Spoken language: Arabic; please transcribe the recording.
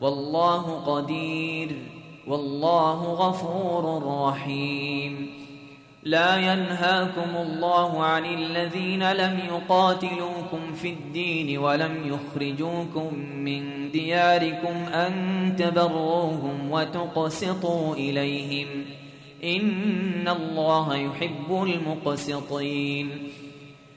والله قدير والله غفور رحيم. لا ينهاكم الله عن الذين لم يقاتلوكم في الدين ولم يخرجوكم من دياركم أن تبروهم وتقسطوا إليهم. إن الله يحب المقسطين.